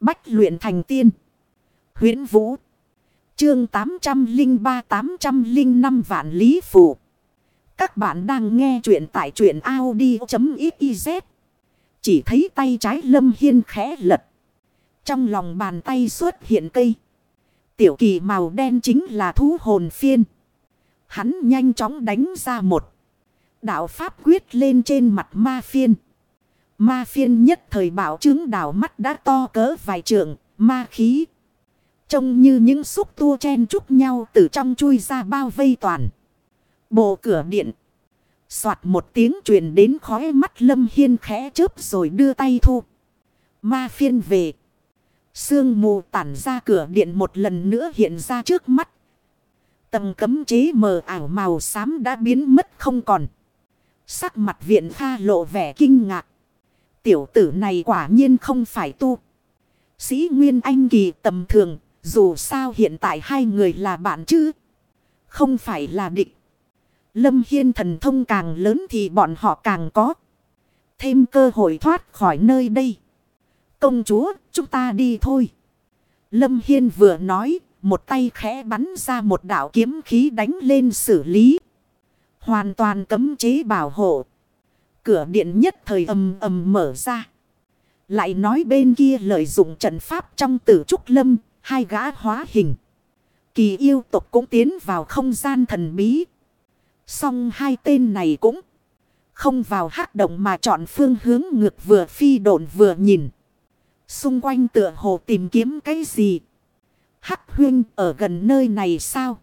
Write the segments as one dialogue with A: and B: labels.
A: Bách luyện thành tiên. huyễn Vũ. Chương 803-805 vạn lý phủ. Các bạn đang nghe truyện tại truyện Audi.xyz. Chỉ thấy tay trái lâm hiên khẽ lật. Trong lòng bàn tay xuất hiện cây. Tiểu kỳ màu đen chính là thú hồn phiên. Hắn nhanh chóng đánh ra một. Đạo pháp quyết lên trên mặt ma phiên. Ma phiên nhất thời bảo chứng đảo mắt đã to cỡ vài trượng, ma khí. Trông như những xúc tua chen chúc nhau từ trong chui ra bao vây toàn. Bộ cửa điện. Soạt một tiếng truyền đến khói mắt lâm hiên khẽ chớp rồi đưa tay thu. Ma phiên về. Sương mù tản ra cửa điện một lần nữa hiện ra trước mắt. Tầm cấm chế mờ ảo màu xám đã biến mất không còn. Sắc mặt viện pha lộ vẻ kinh ngạc. Tiểu tử này quả nhiên không phải tu. Sĩ Nguyên Anh kỳ tầm thường, dù sao hiện tại hai người là bạn chứ. Không phải là địch. Lâm Hiên thần thông càng lớn thì bọn họ càng có. Thêm cơ hội thoát khỏi nơi đây. Công chúa, chúng ta đi thôi. Lâm Hiên vừa nói, một tay khẽ bắn ra một đạo kiếm khí đánh lên xử lý. Hoàn toàn cấm chế bảo hộ. Cửa điện nhất thời ầm ầm mở ra. Lại nói bên kia lợi dụng trận pháp trong tử trúc lâm, hai gã hóa hình. Kỳ yêu tộc cũng tiến vào không gian thần bí. Song hai tên này cũng không vào hắc động mà chọn phương hướng ngược vừa phi độn vừa nhìn. Xung quanh tựa hồ tìm kiếm cái gì. Hắc huyên ở gần nơi này sao?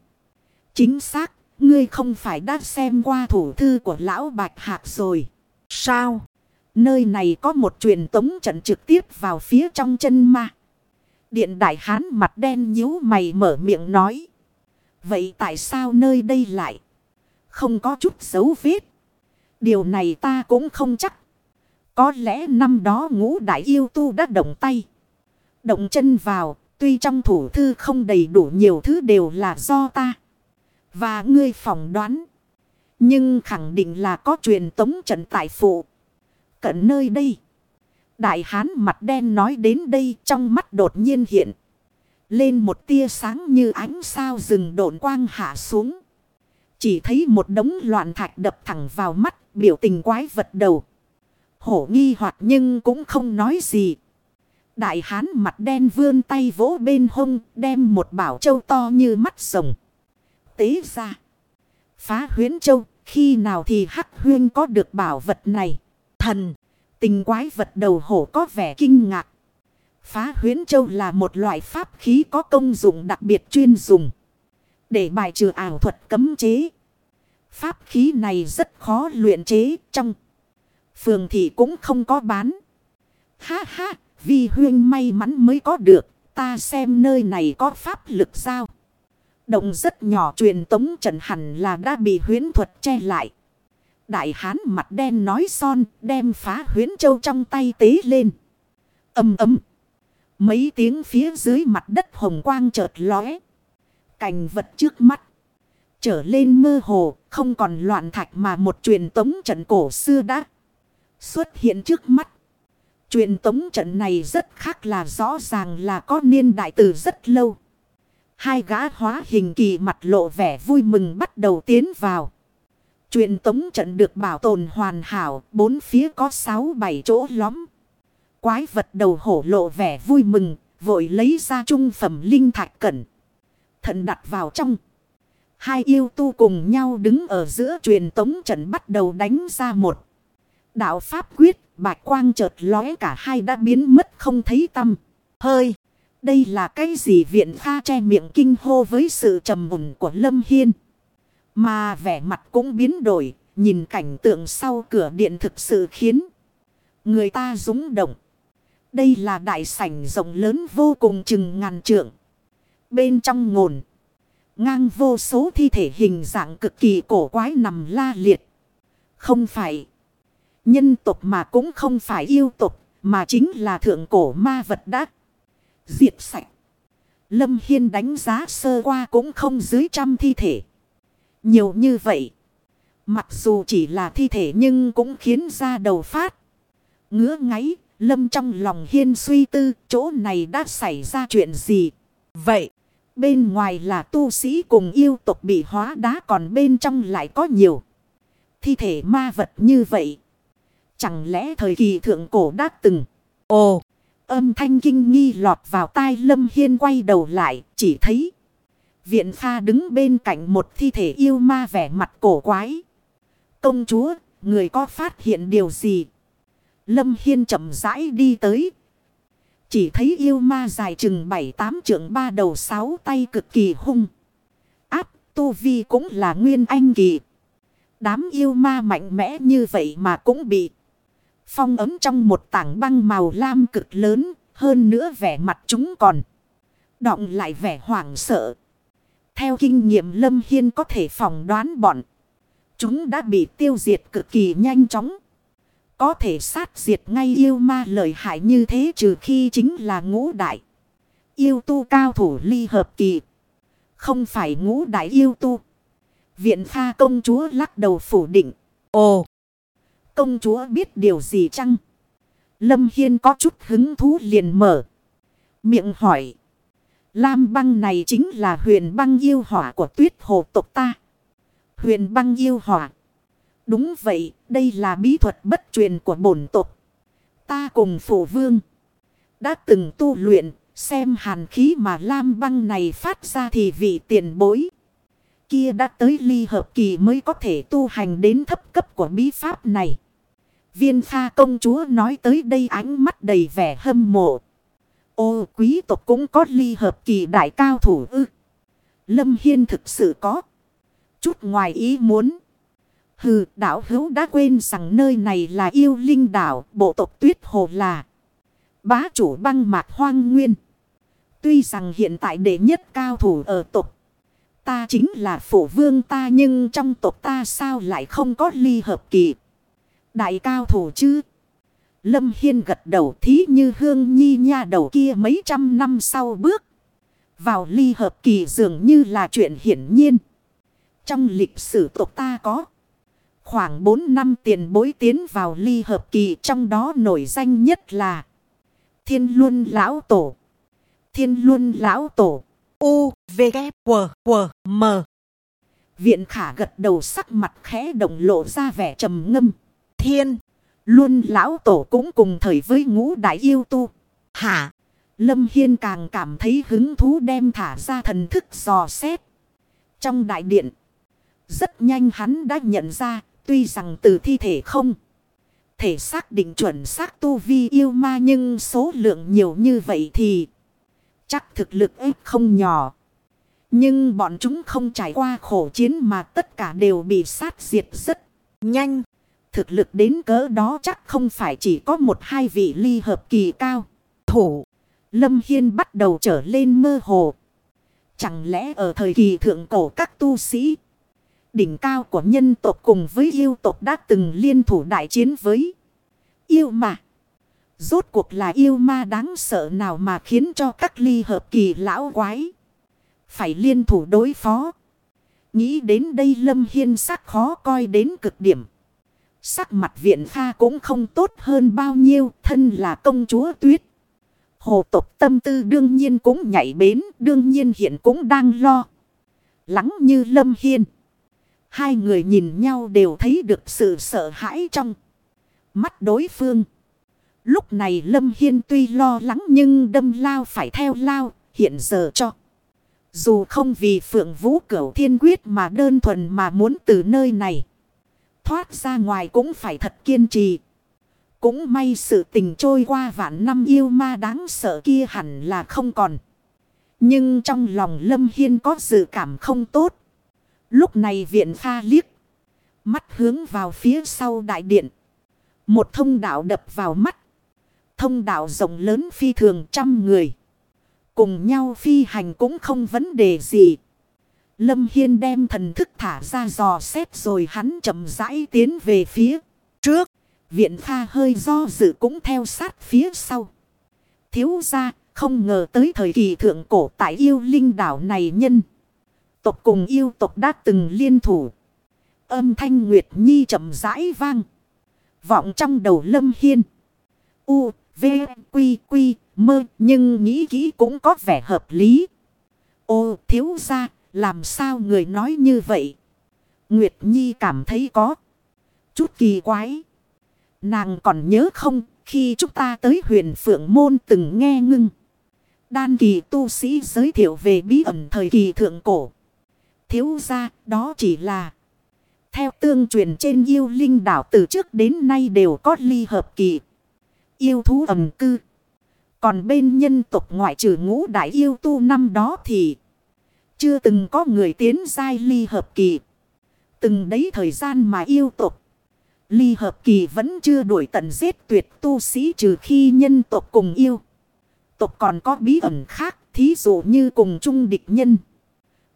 A: Chính xác, ngươi không phải đã xem qua thủ thư của lão Bạch Hạc rồi. Sao? Nơi này có một truyền tống trận trực tiếp vào phía trong chân ma. Điện đại hán mặt đen nhíu mày mở miệng nói. Vậy tại sao nơi đây lại không có chút dấu vết? Điều này ta cũng không chắc. Có lẽ năm đó ngũ đại yêu tu đã động tay. Động chân vào, tuy trong thủ thư không đầy đủ nhiều thứ đều là do ta. Và ngươi phỏng đoán. Nhưng khẳng định là có truyền tống trận tại phụ. Cận nơi đây. Đại hán mặt đen nói đến đây trong mắt đột nhiên hiện. Lên một tia sáng như ánh sao rừng độn quang hạ xuống. Chỉ thấy một đống loạn thạch đập thẳng vào mắt, biểu tình quái vật đầu. Hổ nghi hoặc nhưng cũng không nói gì. Đại hán mặt đen vươn tay vỗ bên hông, đem một bảo châu to như mắt rồng. Tế ra. Phá huyến châu, khi nào thì hắc huyên có được bảo vật này? Thần, tình quái vật đầu hổ có vẻ kinh ngạc. Phá huyến châu là một loại pháp khí có công dụng đặc biệt chuyên dùng. Để bài trừ ảo thuật cấm chế. Pháp khí này rất khó luyện chế trong. Phường thị cũng không có bán. Ha ha, vì huyên may mắn mới có được. Ta xem nơi này có pháp lực sao. Động rất nhỏ, truyền tống trận hẳn là đã bị huyến thuật che lại. Đại hán mặt đen nói son, đem phá huyến châu trong tay tế lên. Âm âm Mấy tiếng phía dưới mặt đất hồng quang chợt lóe. Cành vật trước mắt. Trở lên mơ hồ, không còn loạn thạch mà một truyền tống trận cổ xưa đã xuất hiện trước mắt. Truyền tống trận này rất khác là rõ ràng là có niên đại từ rất lâu. Hai gã hóa hình kỳ mặt lộ vẻ vui mừng bắt đầu tiến vào. Truyền tống trận được bảo tồn hoàn hảo, bốn phía có sáu bảy chỗ lõm. Quái vật đầu hổ lộ vẻ vui mừng, vội lấy ra trung phẩm linh thạch cẩn. Thận đặt vào trong. Hai yêu tu cùng nhau đứng ở giữa truyền tống trận bắt đầu đánh ra một. Đạo Pháp quyết, bạch quang chợt lóe cả hai đã biến mất không thấy tâm. Hơi! Đây là cái gì viện pha che miệng kinh hô với sự trầm mùn của Lâm Hiên. Mà vẻ mặt cũng biến đổi, nhìn cảnh tượng sau cửa điện thực sự khiến người ta rúng động. Đây là đại sảnh rộng lớn vô cùng chừng ngàn trượng. Bên trong ngồn, ngang vô số thi thể hình dạng cực kỳ cổ quái nằm la liệt. Không phải nhân tộc mà cũng không phải yêu tộc, mà chính là thượng cổ ma vật đắc diệt sạch. Lâm Hiên đánh giá sơ qua cũng không dưới trăm thi thể. Nhiều như vậy. Mặc dù chỉ là thi thể nhưng cũng khiến ra đầu phát. Ngứa ngáy, Lâm trong lòng hiên suy tư chỗ này đã xảy ra chuyện gì. Vậy, bên ngoài là tu sĩ cùng yêu tục bị hóa đá còn bên trong lại có nhiều. Thi thể ma vật như vậy. Chẳng lẽ thời kỳ thượng cổ đã từng. Ồ, âm thanh kinh nghi lọt vào tai Lâm Hiên quay đầu lại chỉ thấy. Viện pha đứng bên cạnh một thi thể yêu ma vẻ mặt cổ quái. Công chúa, người có phát hiện điều gì? Lâm Hiên chậm rãi đi tới. Chỉ thấy yêu ma dài chừng 7-8 trượng ba đầu sáu tay cực kỳ hung. Áp tu vi cũng là nguyên anh kỳ. Đám yêu ma mạnh mẽ như vậy mà cũng bị phong ấm trong một tảng băng màu lam cực lớn. Hơn nữa vẻ mặt chúng còn động lại vẻ hoảng sợ. Theo kinh nghiệm Lâm Hiên có thể phỏng đoán bọn. Chúng đã bị tiêu diệt cực kỳ nhanh chóng. Có thể sát diệt ngay yêu ma lợi hại như thế trừ khi chính là ngũ đại. Yêu tu cao thủ ly hợp kỳ. Không phải ngũ đại yêu tu. Viện pha công chúa lắc đầu phủ định. Ồ! Công chúa biết điều gì chăng? Lâm Hiên có chút hứng thú liền mở. Miệng hỏi. Lam băng này chính là huyền băng yêu hỏa của tuyết hồ tộc ta. Huyền băng yêu hỏa. Đúng vậy, đây là bí thuật bất truyền của bổn tộc. Ta cùng phổ vương. Đã từng tu luyện, xem hàn khí mà lam băng này phát ra thì vị tiền bối. Kia đã tới ly hợp kỳ mới có thể tu hành đến thấp cấp của bí pháp này. Viên pha công chúa nói tới đây ánh mắt đầy vẻ hâm mộ. Ô quý tộc cũng có ly hợp kỳ đại cao thủ ư. Lâm Hiên thực sự có. Chút ngoài ý muốn. Hừ, đảo hữu đã quên rằng nơi này là yêu linh đảo, bộ tộc tuyết hồ là bá chủ băng mạc hoang nguyên. Tuy rằng hiện tại đệ nhất cao thủ ở tộc, ta chính là phổ vương ta nhưng trong tộc ta sao lại không có ly hợp kỳ. Đại cao thủ chứ? Lâm Hiên gật đầu thí như hương nhi nha đầu kia mấy trăm năm sau bước. Vào ly hợp kỳ dường như là chuyện hiển nhiên. Trong lịch sử tộc ta có. Khoảng 4 năm tiền bối tiến vào ly hợp kỳ trong đó nổi danh nhất là Thiên Luân Lão Tổ. Thiên Luân Lão Tổ. U, V, K, W, W, M. Viện khả gật đầu sắc mặt khẽ động lộ ra vẻ trầm ngâm. Thiên. luôn Lão Tổ cũng cùng thời với ngũ đại yêu tu. Hả? Lâm Hiên càng cảm thấy hứng thú đem thả ra thần thức dò xét. Trong đại điện. Rất nhanh hắn đã nhận ra Tuy rằng từ thi thể không thể xác định chuẩn xác tu vi yêu ma nhưng số lượng nhiều như vậy thì chắc thực lực ếp không nhỏ. Nhưng bọn chúng không trải qua khổ chiến mà tất cả đều bị sát diệt rất nhanh. Thực lực đến cỡ đó chắc không phải chỉ có một hai vị ly hợp kỳ cao. Thủ, Lâm Hiên bắt đầu trở lên mơ hồ. Chẳng lẽ ở thời kỳ thượng cổ các tu sĩ đỉnh cao của nhân tộc cùng với yêu tộc đã từng liên thủ đại chiến với yêu ma. Rốt cuộc là yêu ma đáng sợ nào mà khiến cho các ly hợp kỳ lão quái phải liên thủ đối phó. Nghĩ đến đây Lâm Hiên sắc khó coi đến cực điểm. Sắc mặt viện pha cũng không tốt hơn bao nhiêu, thân là công chúa tuyết. Hồ tộc tâm tư đương nhiên cũng nhảy bến, đương nhiên hiện cũng đang lo. Lắng như Lâm Hiên. Hai người nhìn nhau đều thấy được sự sợ hãi trong mắt đối phương. Lúc này Lâm Hiên tuy lo lắng nhưng đâm lao phải theo lao, hiện giờ cho. Dù không vì phượng vũ cửu thiên quyết mà đơn thuần mà muốn từ nơi này. Thoát ra ngoài cũng phải thật kiên trì. Cũng may sự tình trôi qua vạn năm yêu ma đáng sợ kia hẳn là không còn. Nhưng trong lòng Lâm Hiên có dự cảm không tốt. Lúc này viện pha liếc. Mắt hướng vào phía sau đại điện. Một thông đạo đập vào mắt. Thông đạo rộng lớn phi thường trăm người. Cùng nhau phi hành cũng không vấn đề gì. Lâm Hiên đem thần thức thả ra dò xét rồi hắn chậm rãi tiến về phía trước. Viện pha hơi do dự cũng theo sát phía sau. Thiếu ra không ngờ tới thời kỳ thượng cổ tại yêu linh đảo này nhân tộc cùng yêu tộc đã từng liên thủ. Âm thanh Nguyệt Nhi chậm rãi vang. Vọng trong đầu Lâm Hiên. U, V, Quy, Quy, Mơ. Nhưng nghĩ kỹ cũng có vẻ hợp lý. Ô thiếu ra làm sao người nói như vậy? Nguyệt Nhi cảm thấy có chút kỳ quái. Nàng còn nhớ không, khi chúng ta tới huyền Phượng Môn từng nghe ngưng. Đan kỳ tu sĩ giới thiệu về bí ẩn thời kỳ thượng cổ. Thiếu ra đó chỉ là theo tương truyền trên yêu linh đảo từ trước đến nay đều có ly hợp kỳ. Yêu thú ẩm cư. Còn bên nhân tộc ngoại trừ ngũ đại yêu tu năm đó thì chưa từng có người tiến giai ly hợp kỳ. Từng đấy thời gian mà yêu tộc ly hợp kỳ vẫn chưa đuổi tận giết tuyệt tu sĩ trừ khi nhân tộc cùng yêu. Tộc còn có bí ẩn khác, thí dụ như cùng chung địch nhân.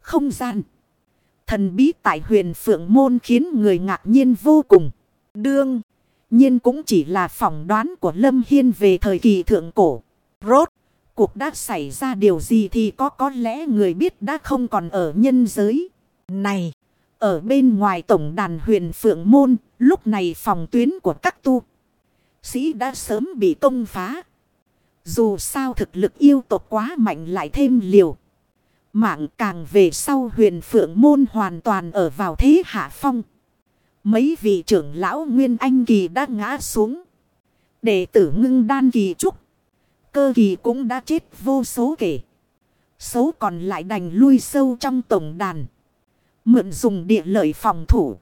A: Không gian. Thần bí tại huyền phượng môn khiến người ngạc nhiên vô cùng. Đương. nhiên cũng chỉ là phỏng đoán của Lâm Hiên về thời kỳ thượng cổ. Rốt. Cuộc đã xảy ra điều gì thì có có lẽ người biết đã không còn ở nhân giới. Này. Ở bên ngoài tổng đàn huyền phượng môn. Lúc này phòng tuyến của các tu. Sĩ đã sớm bị công phá. Dù sao thực lực yêu tộc quá mạnh lại thêm liều. Mạng càng về sau huyền phượng môn hoàn toàn ở vào thế hạ phong. Mấy vị trưởng lão Nguyên Anh Kỳ đã ngã xuống. Đệ tử ngưng đan kỳ trúc. Cơ kỳ cũng đã chết vô số kể. Số còn lại đành lui sâu trong tổng đàn. Mượn dùng địa lợi phòng thủ.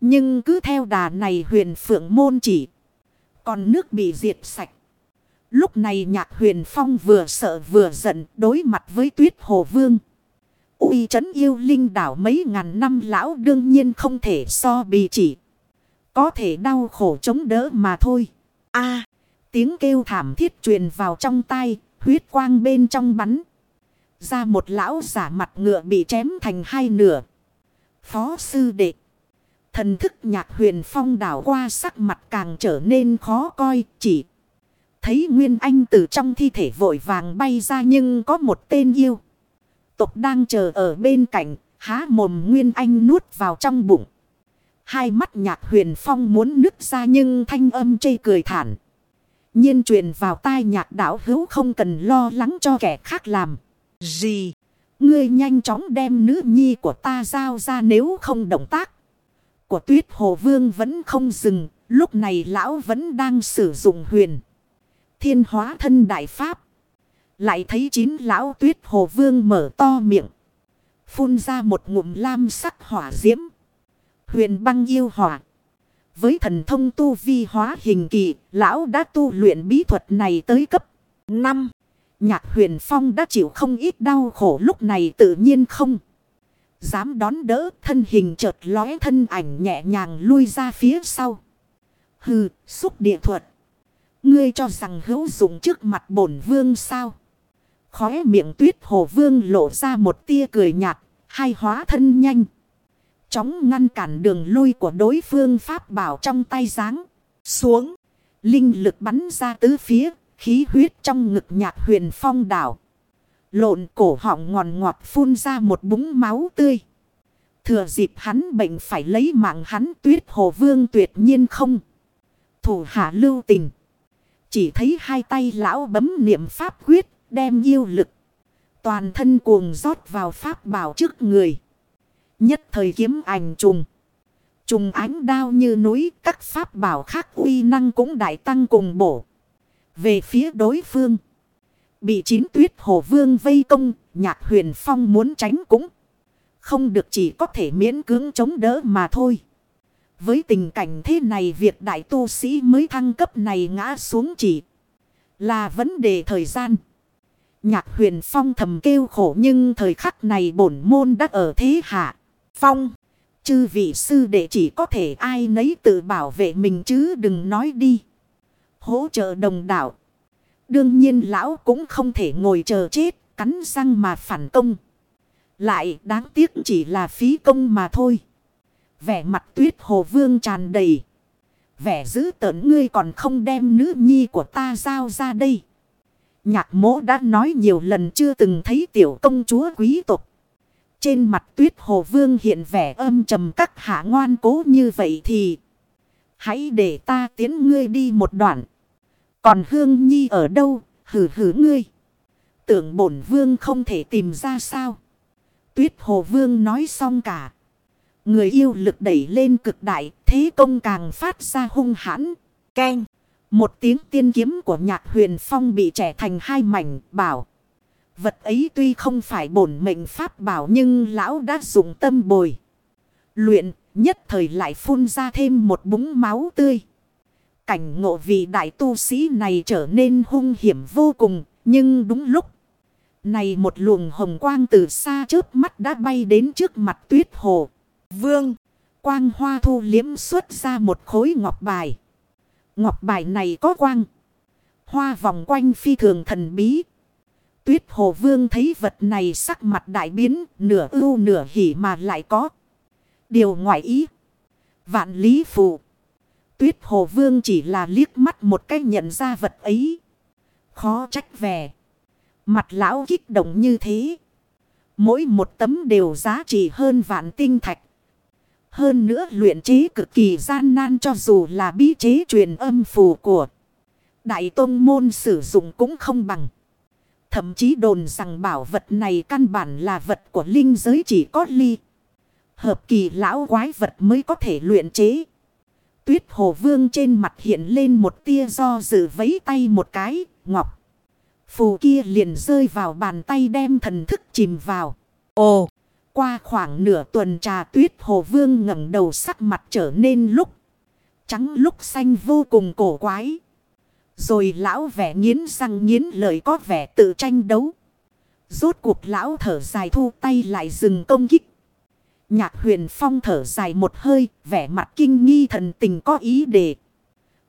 A: Nhưng cứ theo đà này huyền phượng môn chỉ. Còn nước bị diệt sạch. Lúc này nhạc huyền phong vừa sợ vừa giận đối mặt với tuyết hồ vương. uy trấn yêu linh đảo mấy ngàn năm lão đương nhiên không thể so bì chỉ. Có thể đau khổ chống đỡ mà thôi. a tiếng kêu thảm thiết truyền vào trong tay, huyết quang bên trong bắn. Ra một lão giả mặt ngựa bị chém thành hai nửa. Phó sư đệ. Thần thức nhạc huyền phong đảo qua sắc mặt càng trở nên khó coi chỉ. Thấy Nguyên Anh từ trong thi thể vội vàng bay ra nhưng có một tên yêu. Tục đang chờ ở bên cạnh, há mồm Nguyên Anh nuốt vào trong bụng. Hai mắt nhạc huyền phong muốn nứt ra nhưng thanh âm chây cười thản nhiên truyền vào tai nhạc đảo hữu không cần lo lắng cho kẻ khác làm. Gì? Ngươi nhanh chóng đem nữ nhi của ta giao ra nếu không động tác. Của tuyết hồ vương vẫn không dừng. Lúc này lão vẫn đang sử dụng huyền thiên hóa thân đại pháp. Lại thấy chín lão tuyết hồ vương mở to miệng. Phun ra một ngụm lam sắc hỏa diễm. Huyền băng yêu hỏa. Với thần thông tu vi hóa hình kỳ, lão đã tu luyện bí thuật này tới cấp 5. Nhạc huyền phong đã chịu không ít đau khổ lúc này tự nhiên không. Dám đón đỡ thân hình chợt lóe thân ảnh nhẹ nhàng lui ra phía sau. Hừ, xúc địa thuật. Ngươi cho rằng hữu dụng trước mặt bổn vương sao? Khóe miệng tuyết hồ vương lộ ra một tia cười nhạt, hai hóa thân nhanh. Chóng ngăn cản đường lui của đối phương pháp bảo trong tay giáng. Xuống, linh lực bắn ra tứ phía, khí huyết trong ngực nhạc huyền phong đảo. Lộn cổ họng ngòn ngọt phun ra một búng máu tươi. Thừa dịp hắn bệnh phải lấy mạng hắn tuyết hồ vương tuyệt nhiên không. Thủ hạ lưu tình. Chỉ thấy hai tay lão bấm niệm pháp quyết, đem yêu lực. Toàn thân cuồng rót vào pháp bảo trước người. Nhất thời kiếm ảnh trùng. Trùng ánh đao như núi, các pháp bảo khác uy năng cũng đại tăng cùng bổ. Về phía đối phương. Bị chín tuyết hồ vương vây công, nhạc huyền phong muốn tránh cũng. Không được chỉ có thể miễn cưỡng chống đỡ mà thôi. Với tình cảnh thế này việc đại tu sĩ mới thăng cấp này ngã xuống chỉ là vấn đề thời gian. Nhạc huyền phong thầm kêu khổ nhưng thời khắc này bổn môn đã ở thế hạ. Phong, chư vị sư đệ chỉ có thể ai nấy tự bảo vệ mình chứ đừng nói đi. Hỗ trợ đồng đạo. Đương nhiên lão cũng không thể ngồi chờ chết, cắn răng mà phản công. Lại đáng tiếc chỉ là phí công mà thôi. Vẻ mặt tuyết hồ vương tràn đầy. Vẻ giữ tợn ngươi còn không đem nữ nhi của ta giao ra đây. Nhạc mỗ đã nói nhiều lần chưa từng thấy tiểu công chúa quý tộc. Trên mặt tuyết hồ vương hiện vẻ âm trầm các hạ ngoan cố như vậy thì. Hãy để ta tiến ngươi đi một đoạn. Còn Hương Nhi ở đâu? Hử hử ngươi. Tưởng bổn vương không thể tìm ra sao. Tuyết hồ vương nói xong cả. Người yêu lực đẩy lên cực đại. Thế công càng phát ra hung hãn. Ken. Một tiếng tiên kiếm của nhạc huyền phong bị trẻ thành hai mảnh, bảo. Vật ấy tuy không phải bổn mệnh pháp bảo nhưng lão đã dùng tâm bồi. Luyện nhất thời lại phun ra thêm một búng máu tươi. Cảnh ngộ vị đại tu sĩ này trở nên hung hiểm vô cùng. Nhưng đúng lúc này một luồng hồng quang từ xa trước mắt đã bay đến trước mặt tuyết hồ. Vương, quang hoa thu liếm xuất ra một khối ngọc bài. Ngọc bài này có quang. Hoa vòng quanh phi thường thần bí. Tuyết hồ vương thấy vật này sắc mặt đại biến, nửa ưu nửa hỉ mà lại có. Điều ngoại ý. Vạn lý phụ. Tuyết hồ vương chỉ là liếc mắt một cái nhận ra vật ấy. Khó trách về Mặt lão kích động như thế. Mỗi một tấm đều giá trị hơn vạn tinh thạch. Hơn nữa luyện chế cực kỳ gian nan cho dù là bí chế truyền âm phù của Đại tôn môn sử dụng cũng không bằng. Thậm chí đồn rằng bảo vật này căn bản là vật của linh giới chỉ có ly. Hợp kỳ lão quái vật mới có thể luyện chế. Tuyết hồ vương trên mặt hiện lên một tia do dự vấy tay một cái, ngọc. Phù kia liền rơi vào bàn tay đem thần thức chìm vào. Ồ! Qua khoảng nửa tuần trà tuyết hồ vương ngẩng đầu sắc mặt trở nên lúc trắng lúc xanh vô cùng cổ quái. Rồi lão vẻ nghiến răng nghiến lời có vẻ tự tranh đấu. Rốt cuộc lão thở dài thu tay lại dừng công kích. Nhạc huyền phong thở dài một hơi, vẻ mặt kinh nghi thần tình có ý đề.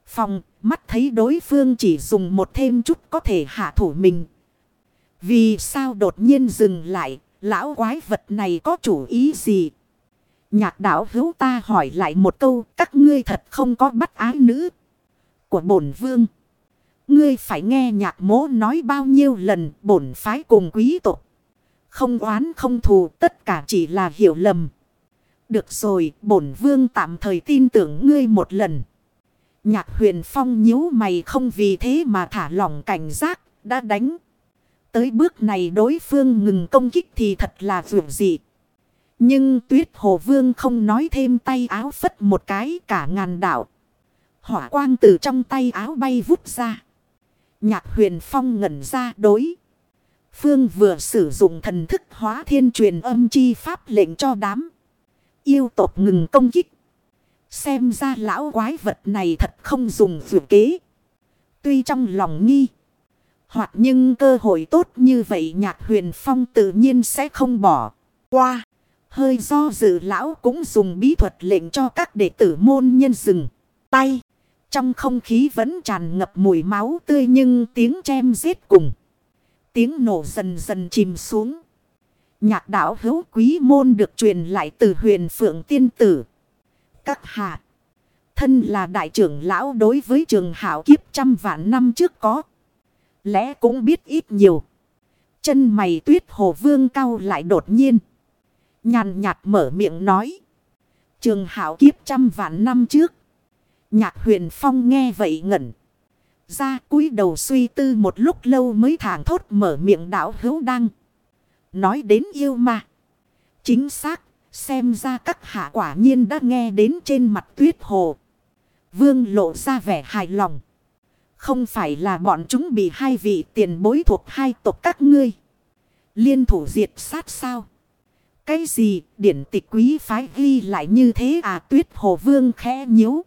A: Phong, mắt thấy đối phương chỉ dùng một thêm chút có thể hạ thủ mình. Vì sao đột nhiên dừng lại, lão quái vật này có chủ ý gì? Nhạc đảo hữu ta hỏi lại một câu, các ngươi thật không có bắt ái nữ của bổn vương. Ngươi phải nghe nhạc mố nói bao nhiêu lần bổn phái cùng quý tộc. Không oán không thù, tất cả chỉ là hiểu lầm. Được rồi, bổn vương tạm thời tin tưởng ngươi một lần. Nhạc huyền phong nhíu mày không vì thế mà thả lỏng cảnh giác, đã đánh. Tới bước này đối phương ngừng công kích thì thật là dù dị. Nhưng tuyết hồ vương không nói thêm tay áo phất một cái cả ngàn đảo. Hỏa quang từ trong tay áo bay vút ra. Nhạc huyền phong ngẩn ra đối. Phương vừa sử dụng thần thức hóa thiên truyền âm chi pháp lệnh cho đám. Yêu tộc ngừng công kích. Xem ra lão quái vật này thật không dùng dự kế. Tuy trong lòng nghi. Hoặc nhưng cơ hội tốt như vậy nhạc huyền phong tự nhiên sẽ không bỏ qua. Hơi do dự lão cũng dùng bí thuật lệnh cho các đệ tử môn nhân dừng tay. Trong không khí vẫn tràn ngập mùi máu tươi nhưng tiếng chém giết cùng. Tiếng nổ dần dần chìm xuống. Nhạc đạo hữu quý môn được truyền lại từ huyền phượng tiên tử. Các hạ. Thân là đại trưởng lão đối với trường hảo kiếp trăm vạn năm trước có. Lẽ cũng biết ít nhiều. Chân mày tuyết hồ vương cao lại đột nhiên. Nhàn nhạt mở miệng nói. Trường hảo kiếp trăm vạn năm trước. Nhạc huyền phong nghe vậy ngẩn. Ra cúi đầu suy tư một lúc lâu mới thảng thốt mở miệng đảo hữu đăng. Nói đến yêu mà. Chính xác, xem ra các hạ quả nhiên đã nghe đến trên mặt tuyết hồ. Vương lộ ra vẻ hài lòng. Không phải là bọn chúng bị hai vị tiền bối thuộc hai tộc các ngươi. Liên thủ diệt sát sao? Cái gì điển tịch quý phái ghi lại như thế à tuyết hồ vương khẽ nhíu.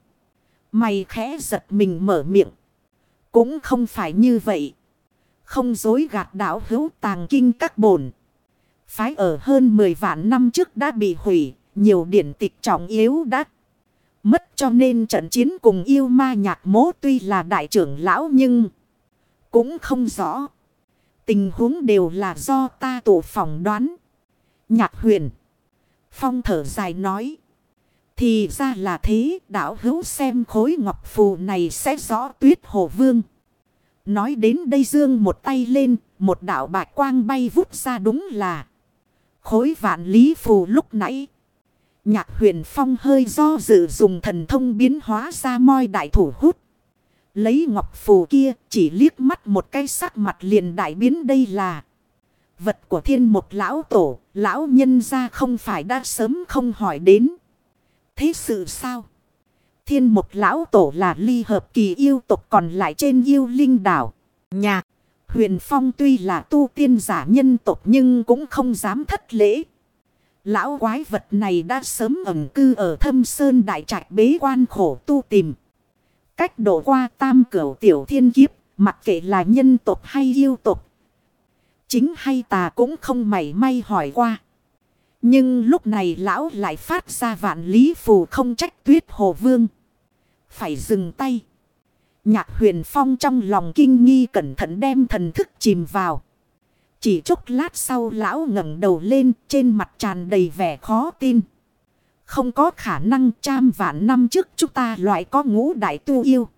A: Mày khẽ giật mình mở miệng. Cũng không phải như vậy. Không dối gạt đảo hữu tàng kinh các bổn. Phái ở hơn 10 vạn năm trước đã bị hủy. Nhiều điển tịch trọng yếu đã mất cho nên trận chiến cùng yêu ma nhạc mố tuy là đại trưởng lão nhưng cũng không rõ. Tình huống đều là do ta tổ phỏng đoán. Nhạc huyền. Phong thở dài nói. Thì ra là thế, đạo hữu xem khối ngọc phù này sẽ rõ tuyết hồ vương. Nói đến đây dương một tay lên, một đạo bạch quang bay vút ra đúng là khối vạn lý phù lúc nãy. Nhạc huyền phong hơi do dự dùng thần thông biến hóa ra moi đại thủ hút. Lấy ngọc phù kia chỉ liếc mắt một cái sắc mặt liền đại biến đây là. Vật của thiên một lão tổ, lão nhân ra không phải đã sớm không hỏi đến. Thế sự sao? Thiên một lão tổ là ly hợp kỳ yêu tục còn lại trên yêu linh đảo. Nhạc, huyền phong tuy là tu tiên giả nhân tục nhưng cũng không dám thất lễ. Lão quái vật này đã sớm ẩn cư ở thâm sơn đại trạch bế quan khổ tu tìm. Cách độ qua tam cửu tiểu thiên kiếp, mặc kệ là nhân tục hay yêu tục. Chính hay tà cũng không mảy may hỏi qua. Nhưng lúc này lão lại phát ra vạn lý phù không trách tuyết hồ vương. Phải dừng tay. Nhạc huyền phong trong lòng kinh nghi cẩn thận đem thần thức chìm vào. Chỉ chốc lát sau lão ngẩng đầu lên trên mặt tràn đầy vẻ khó tin. Không có khả năng trăm vạn năm trước chúng ta loại có ngũ đại tu yêu.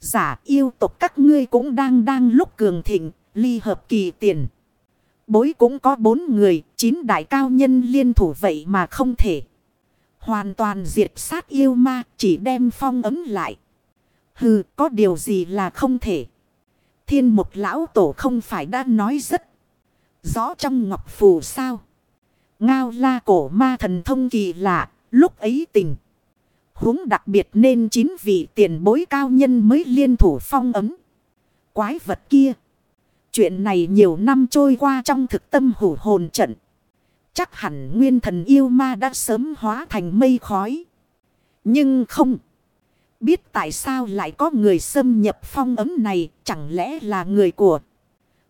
A: Giả yêu tộc các ngươi cũng đang đang lúc cường thịnh, ly hợp kỳ tiền. Bối cũng có bốn người, chín đại cao nhân liên thủ vậy mà không thể. Hoàn toàn diệt sát yêu ma, chỉ đem phong ấm lại. Hừ, có điều gì là không thể. Thiên một lão tổ không phải đã nói rất rõ trong ngọc phù sao. Ngao la cổ ma thần thông kỳ lạ, lúc ấy tình. huống đặc biệt nên chín vị tiền bối cao nhân mới liên thủ phong ấm. Quái vật kia. Chuyện này nhiều năm trôi qua trong thực tâm hủ hồn trận. Chắc hẳn nguyên thần yêu ma đã sớm hóa thành mây khói. Nhưng không. Biết tại sao lại có người xâm nhập phong ấm này chẳng lẽ là người của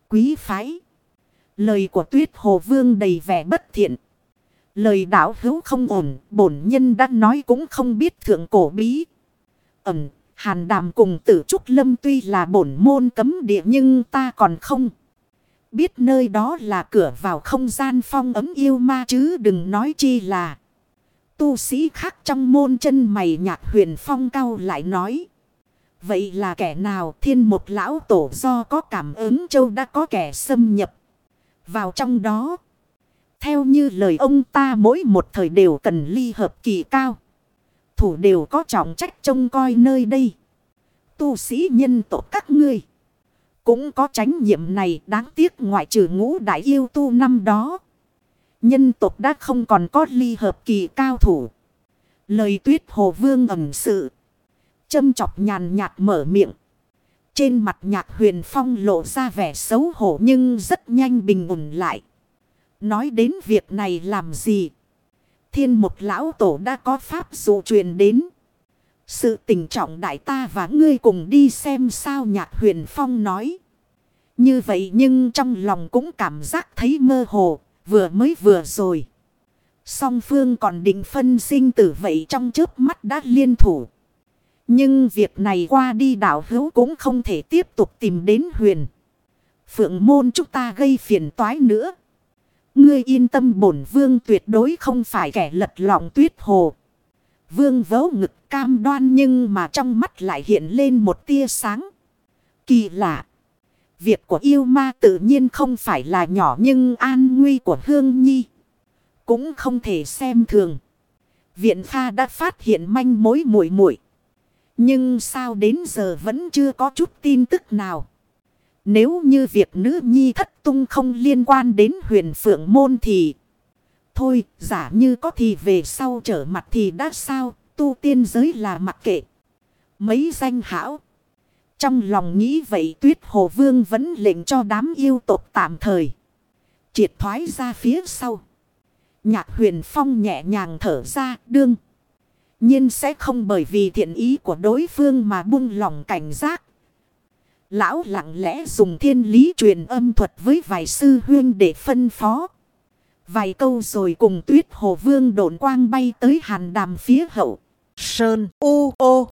A: quý phái. Lời của tuyết hồ vương đầy vẻ bất thiện. Lời đảo hữu không ổn, bổn nhân đã nói cũng không biết thượng cổ bí. Ẩm, hàn đàm cùng tử trúc lâm tuy là bổn môn cấm địa nhưng ta còn không. Biết nơi đó là cửa vào không gian phong ấm yêu ma chứ đừng nói chi là. Tu sĩ khác trong môn chân mày nhạc huyền phong cao lại nói. Vậy là kẻ nào thiên một lão tổ do có cảm ứng châu đã có kẻ xâm nhập vào trong đó. Theo như lời ông ta mỗi một thời đều cần ly hợp kỳ cao. Thủ đều có trọng trách trông coi nơi đây. Tu sĩ nhân tộc các ngươi. Cũng có trách nhiệm này đáng tiếc ngoại trừ ngũ đại yêu tu năm đó. Nhân tộc đã không còn có ly hợp kỳ cao thủ. Lời tuyết hồ vương ẩm sự. Châm chọc nhàn nhạt mở miệng. Trên mặt nhạc huyền phong lộ ra vẻ xấu hổ nhưng rất nhanh bình ổn lại. Nói đến việc này làm gì? Thiên một lão tổ đã có pháp dụ truyền đến. Sự tình trọng đại ta và ngươi cùng đi xem sao nhạc huyền phong nói. Như vậy nhưng trong lòng cũng cảm giác thấy mơ hồ, vừa mới vừa rồi. Song phương còn định phân sinh tử vậy trong trước mắt đã liên thủ. Nhưng việc này qua đi đảo hữu cũng không thể tiếp tục tìm đến huyền. Phượng môn chúng ta gây phiền toái nữa. Ngươi yên tâm bổn vương tuyệt đối không phải kẻ lật lọng tuyết hồ. Vương vớ ngực cam đoan nhưng mà trong mắt lại hiện lên một tia sáng. Kỳ lạ. Việc của yêu ma tự nhiên không phải là nhỏ nhưng an nguy của Hương Nhi. Cũng không thể xem thường. Viện Kha đã phát hiện manh mối muội muội Nhưng sao đến giờ vẫn chưa có chút tin tức nào. Nếu như việc nữ nhi thất tung không liên quan đến huyền phượng môn thì... Thôi, giả như có thì về sau trở mặt thì đã sao, tu tiên giới là mặc kệ. Mấy danh hảo. Trong lòng nghĩ vậy tuyết hồ vương vẫn lệnh cho đám yêu tộc tạm thời. Triệt thoái ra phía sau. Nhạc huyền phong nhẹ nhàng thở ra đương. nhiên sẽ không bởi vì thiện ý của đối phương mà buông lòng cảnh giác. Lão lặng lẽ dùng thiên lý truyền âm thuật với vài sư huyên để phân phó. Vài câu rồi cùng tuyết hồ vương độn quang bay tới hàn đàm phía hậu. Sơn, U ô.